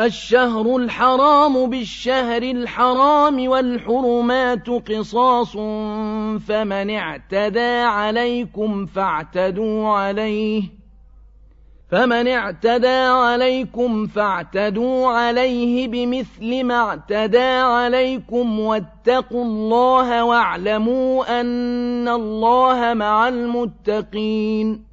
الشهر الحرام بالشهر الحرام والحرمات قصاص فمن اعتدى عليكم فاعتدوا عليه. فمن اعتدى عليكم فاعتدوا عليه بمثل ما اعتدى عليكم واتقوا الله واعلموا أن الله مع المتقين.